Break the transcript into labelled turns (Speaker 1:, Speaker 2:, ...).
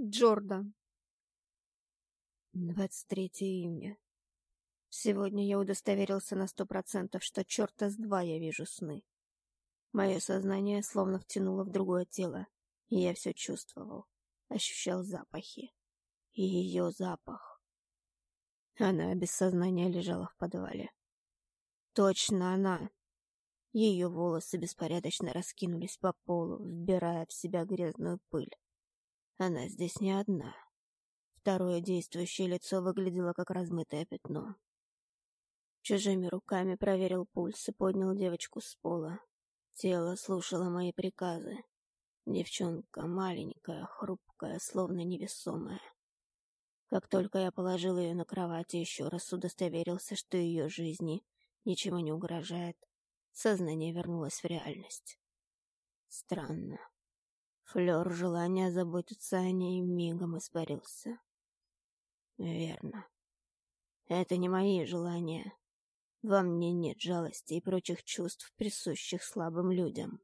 Speaker 1: Джордан. 23 июня. Сегодня я удостоверился на сто процентов, что черта с два я вижу сны. Мое сознание словно втянуло в другое тело, и я все чувствовал, ощущал запахи. И ее запах. Она без сознания лежала в подвале. Точно она. Ее волосы беспорядочно раскинулись по полу, вбирая в себя грязную пыль. Она здесь не одна. Второе действующее лицо выглядело как размытое пятно. Чужими руками проверил пульс и поднял девочку с пола. Тело слушало мои приказы. Девчонка маленькая, хрупкая, словно невесомая. Как только я положил ее на кровать и еще раз удостоверился, что ее жизни ничего не угрожает, сознание вернулось в реальность. Странно. Флёр желания заботиться о ней мигом испарился. Верно. Это не мои желания. Во мне нет жалости и прочих чувств, присущих слабым людям.